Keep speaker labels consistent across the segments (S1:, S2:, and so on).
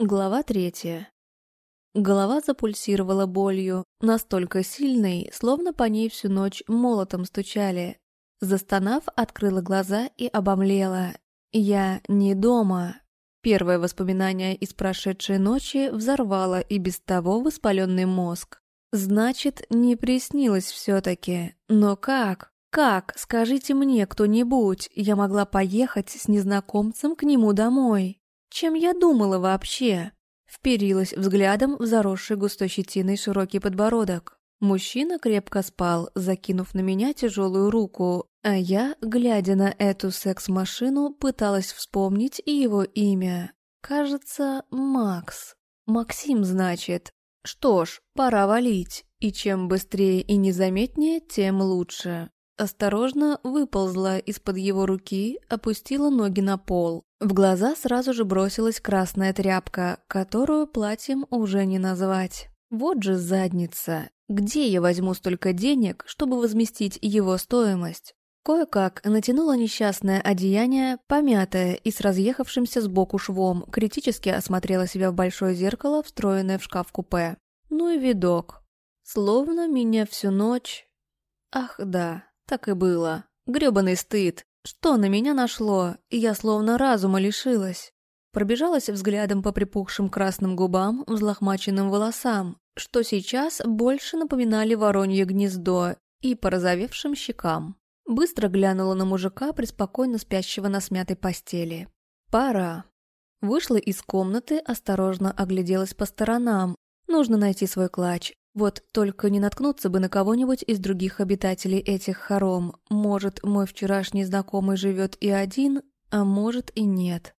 S1: Глава третья. Голова запульсировала болью, настолько сильной, словно по ней всю ночь молотом стучали. Застонав, открыла глаза и обомлела. Я не дома. Первое воспоминание из прошедшей ночи взорвало и без того воспаленный мозг. Значит, не приснилось все-таки. Но как? Как, скажите мне кто-нибудь, я могла поехать с незнакомцем к нему домой? Чем я думала вообще? Вперилась взглядом в заросший густой щетиной широкий подбородок. Мужчина крепко спал, закинув на меня тяжелую руку, а я, глядя на эту секс-машину, пыталась вспомнить его имя. Кажется, Макс. Максим, значит. Что ж, пора валить, и чем быстрее и незаметнее, тем лучше. Осторожно выползла из-под его руки, опустила ноги на пол. В глаза сразу же бросилась красная тряпка, которую платьем уже не назвать. Вот же задница. Где я возьму столько денег, чтобы возместить его стоимость? Кое-как натянула несчастное одеяние, помятое и с разъехавшимся сбоку швом, критически осмотрела себя в большое зеркало, встроенное в шкаф-купе. Ну и видок. Словно меня всю ночь... Ах да, так и было. Грёбаный стыд. Что на меня нашло? Я словно разума лишилась. Пробежалась взглядом по припухшим красным губам, взлохмаченным волосам, что сейчас больше напоминали воронье гнездо, и порозовевшим щекам. Быстро глянула на мужика, преспокойно спящего на смятой постели. «Пора». Вышла из комнаты, осторожно огляделась по сторонам. Нужно найти свой клатч. Вот только не наткнуться бы на кого-нибудь из других обитателей этих хором. Может, мой вчерашний знакомый живет и один, а может и нет.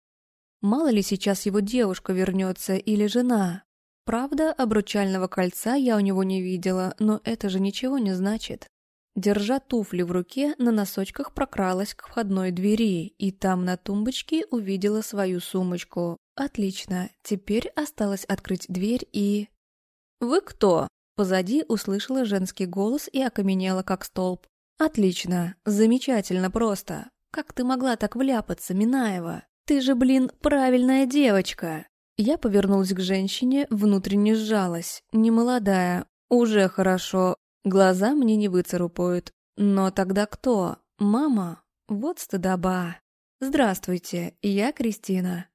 S1: Мало ли сейчас его девушка вернется или жена. Правда, обручального кольца я у него не видела, но это же ничего не значит. Держа туфли в руке, на носочках прокралась к входной двери, и там на тумбочке увидела свою сумочку. Отлично, теперь осталось открыть дверь и... «Вы кто?» Позади услышала женский голос и окаменела, как столб. «Отлично, замечательно просто. Как ты могла так вляпаться, Минаева? Ты же, блин, правильная девочка!» Я повернулась к женщине, внутренне сжалась. Немолодая, уже хорошо, глаза мне не выцарапают. Но тогда кто? Мама? Вот стыдоба. «Здравствуйте, я Кристина».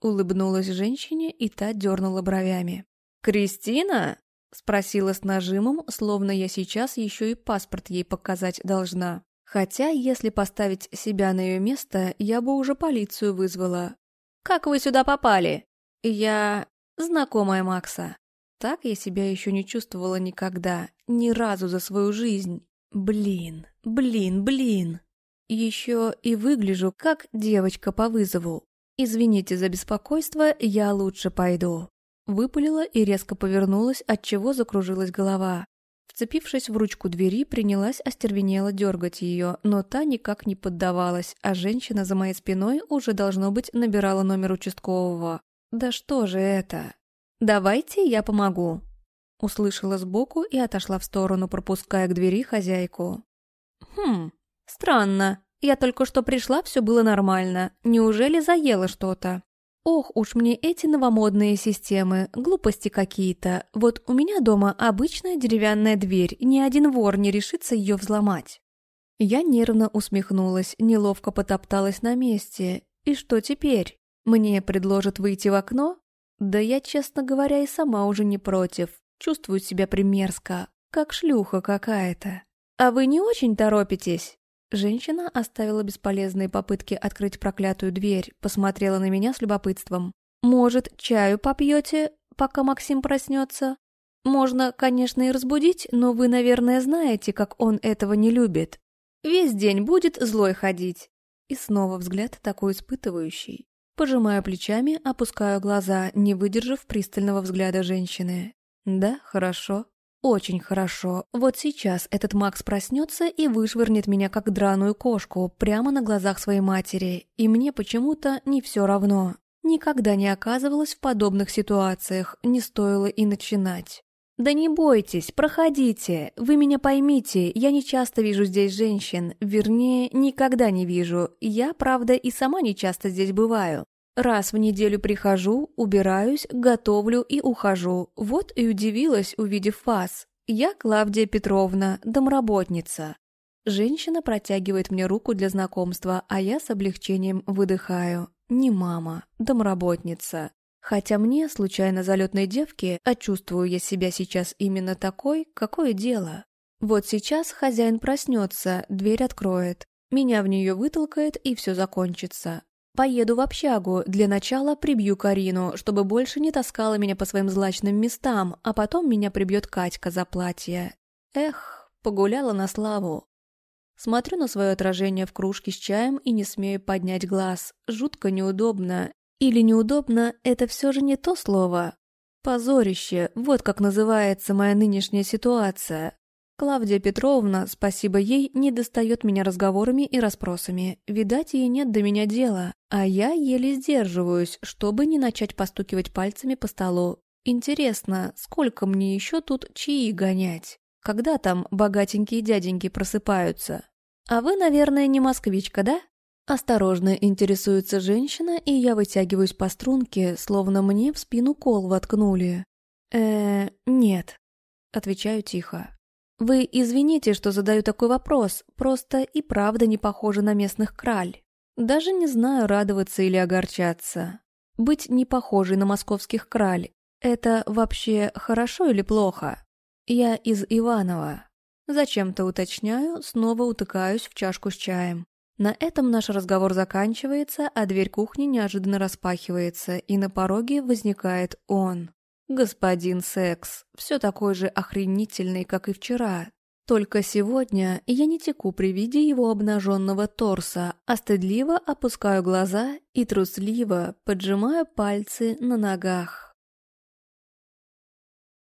S1: Улыбнулась женщине, и та дернула бровями. «Кристина?» Спросила с нажимом, словно я сейчас еще и паспорт ей показать должна. Хотя, если поставить себя на ее место, я бы уже полицию вызвала. «Как вы сюда попали?» «Я... знакомая Макса». Так я себя еще не чувствовала никогда, ни разу за свою жизнь. Блин, блин, блин. Еще и выгляжу, как девочка по вызову. Извините за беспокойство, я лучше пойду. Выпалила и резко повернулась, отчего закружилась голова. Вцепившись в ручку двери, принялась остервенело дергать ее, но та никак не поддавалась, а женщина за моей спиной уже, должно быть, набирала номер участкового. «Да что же это?» «Давайте я помогу», — услышала сбоку и отошла в сторону, пропуская к двери хозяйку. «Хм, странно. Я только что пришла, все было нормально. Неужели заела что-то?» Ох уж мне эти новомодные системы, глупости какие-то. Вот у меня дома обычная деревянная дверь, ни один вор не решится ее взломать. Я нервно усмехнулась, неловко потопталась на месте. И что теперь? Мне предложат выйти в окно? Да я, честно говоря, и сама уже не против. Чувствую себя примерзко, как шлюха какая-то. А вы не очень торопитесь? Женщина оставила бесполезные попытки открыть проклятую дверь, посмотрела на меня с любопытством. «Может, чаю попьете, пока Максим проснется? Можно, конечно, и разбудить, но вы, наверное, знаете, как он этого не любит. Весь день будет злой ходить». И снова взгляд такой испытывающий. Пожимаю плечами, опускаю глаза, не выдержав пристального взгляда женщины. «Да, хорошо. Очень хорошо. Вот сейчас этот Макс проснется и вышвырнет меня как драную кошку прямо на глазах своей матери, и мне почему-то не все равно. Никогда не оказывалась в подобных ситуациях, не стоило и начинать. «Да не бойтесь, проходите, вы меня поймите, я не часто вижу здесь женщин, вернее, никогда не вижу, я, правда, и сама не часто здесь бываю. Раз в неделю прихожу, убираюсь, готовлю и ухожу. Вот и удивилась, увидев вас. Я Клавдия Петровна, домработница. Женщина протягивает мне руку для знакомства, а я с облегчением выдыхаю. Не мама, домработница. Хотя мне, случайно залетной девке, а я себя сейчас именно такой, какое дело. Вот сейчас хозяин проснется, дверь откроет. Меня в нее вытолкает, и все закончится. Поеду в общагу, для начала прибью Карину, чтобы больше не таскала меня по своим злачным местам, а потом меня прибьет Катька за платье. Эх, погуляла на славу. Смотрю на свое отражение в кружке с чаем и не смею поднять глаз. Жутко неудобно. Или неудобно – это все же не то слово. Позорище, вот как называется моя нынешняя ситуация. Клавдия Петровна, спасибо ей, не достает меня разговорами и расспросами. Видать, ей нет до меня дела, а я еле сдерживаюсь, чтобы не начать постукивать пальцами по столу. Интересно, сколько мне еще тут чаи гонять? Когда там богатенькие дяденьки просыпаются? А вы, наверное, не москвичка, да? Осторожно интересуется женщина, и я вытягиваюсь по струнке, словно мне в спину кол воткнули. э нет. Отвечаю тихо. Вы извините, что задаю такой вопрос, просто и правда не похоже на местных краль. Даже не знаю, радоваться или огорчаться. Быть не похожей на московских краль – это вообще хорошо или плохо? Я из Иванова. Зачем-то уточняю, снова утыкаюсь в чашку с чаем. На этом наш разговор заканчивается, а дверь кухни неожиданно распахивается, и на пороге возникает он. Господин Секс, все такой же охренительный, как и вчера. Только сегодня я не теку при виде его обнаженного торса, а стыдливо опускаю глаза и трусливо поджимаю пальцы на ногах.